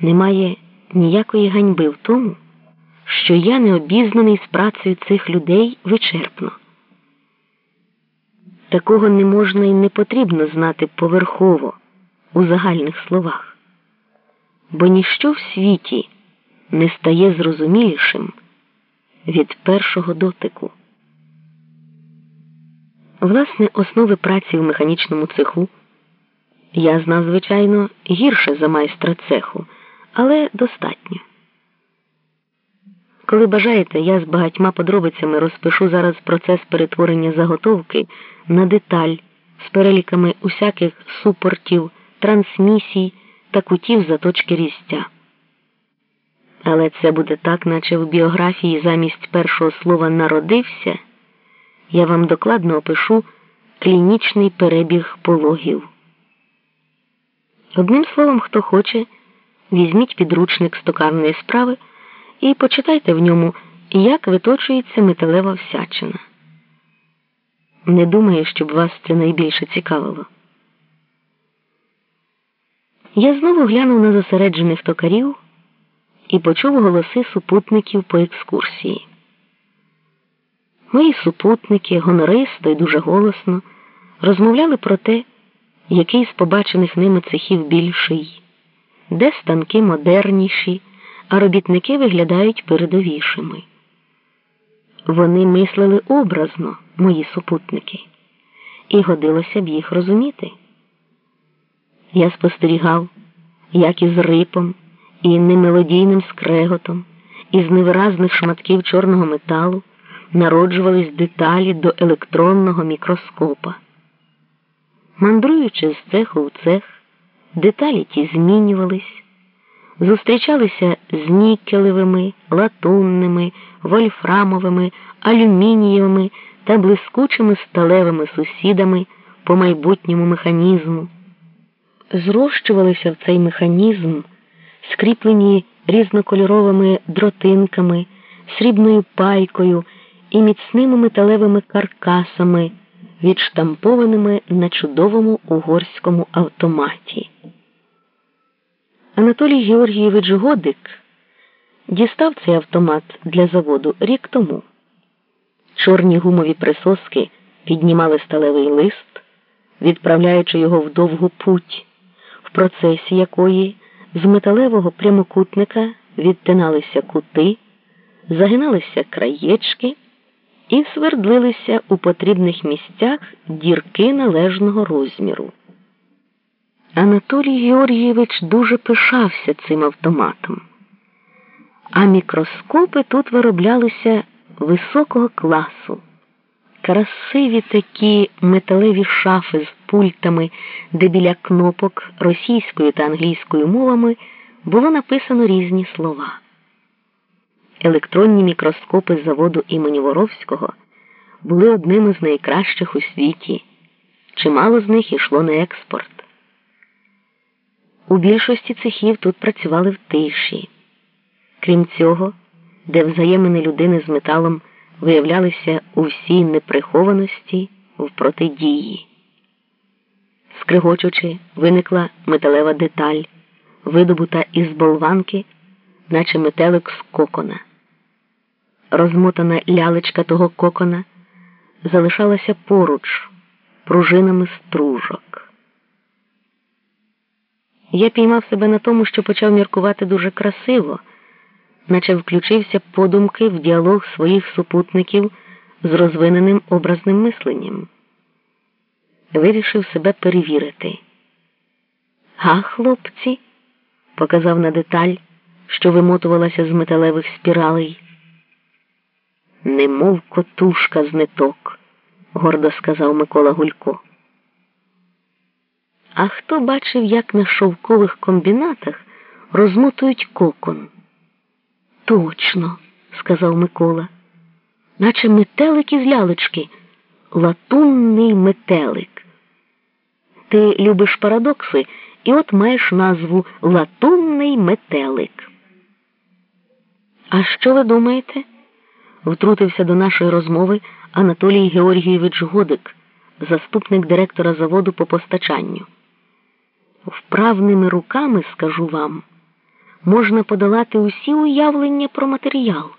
Немає ніякої ганьби в тому, що я не обізнаний з працею цих людей вичерпно. Такого не можна і не потрібно знати поверхово у загальних словах, бо ніщо в світі не стає зрозумілішим від першого дотику. Власне, основи праці в механічному цеху я знав, звичайно, гірше за майстра цеху, але достатньо. Коли бажаєте, я з багатьма подробицями розпишу зараз процес перетворення заготовки на деталь з переліками усяких супортів, трансмісій та кутів заточки різця. Але це буде так, наче в біографії замість першого слова народився, я вам докладно опишу клінічний перебіг пологів. Одним словом, хто хоче, візьміть підручник стокарної справи і почитайте в ньому, як виточується металева всячина. Не думаю, щоб вас це найбільше цікавило. Я знову глянув на зосереджених токарів і почув голоси супутників по екскурсії. Мої супутники гонористо і дуже голосно розмовляли про те, який з побачених ними цехів більший, де станки модерніші, а робітники виглядають передовішими. Вони мислили образно, мої супутники, і годилося б їх розуміти. Я спостерігав, як із рипом і немелодійним скреготом, із невиразних шматків чорного металу народжувались деталі до електронного мікроскопа. Мандруючи з цеху в цех, деталі ті змінювались, зустрічалися з нікелевими, латунними, вольфрамовими, алюмінієвими та блискучими сталевими сусідами по майбутньому механізму. Зрощувалися в цей механізм, скріплені різнокольоровими дротинками, срібною пайкою і міцними металевими каркасами відштампованими на чудовому угорському автоматі. Анатолій Георгійович Годик дістав цей автомат для заводу рік тому. Чорні гумові присоски піднімали сталевий лист, відправляючи його в довгу путь, в процесі якої з металевого прямокутника відтиналися кути, загиналися краєчки і свердлилися у потрібних місцях дірки належного розміру. Анатолій Георгійович дуже пишався цим автоматом, а мікроскопи тут вироблялися високого класу. Красиві такі металеві шафи з пультами, де біля кнопок російською та англійською мовами було написано різні слова. Електронні мікроскопи заводу імені Воровського були одними з найкращих у світі. Чимало з них йшло на експорт. У більшості цехів тут працювали в тиші. Крім цього, де взаємини людини з металом виявлялися у всій неприхованості в протидії. Скригочучи, виникла металева деталь, видобута із болванки, наче метелик з кокона розмотана лялечка того кокона залишалася поруч пружинами стружок. Я піймав себе на тому, що почав міркувати дуже красиво, наче включився подумки в діалог своїх супутників з розвиненим образним мисленням. Вирішив себе перевірити. Га, хлопці, показав на деталь, що вимотувалася з металевих спіралей немов котушка з ниток, гордо сказав Микола Гулько. А хто бачив, як на шовкових комбінатах розмотують кокон? Точно, сказав Микола, наче метелик із лялечки, латунний метелик. Ти любиш парадокси і от маєш назву Латунний метелик. А що ви думаєте? втрутився до нашої розмови Анатолій Георгійович Годик, заступник директора заводу по постачанню. Вправними руками скажу вам, можна подолати усі уявлення про матеріал.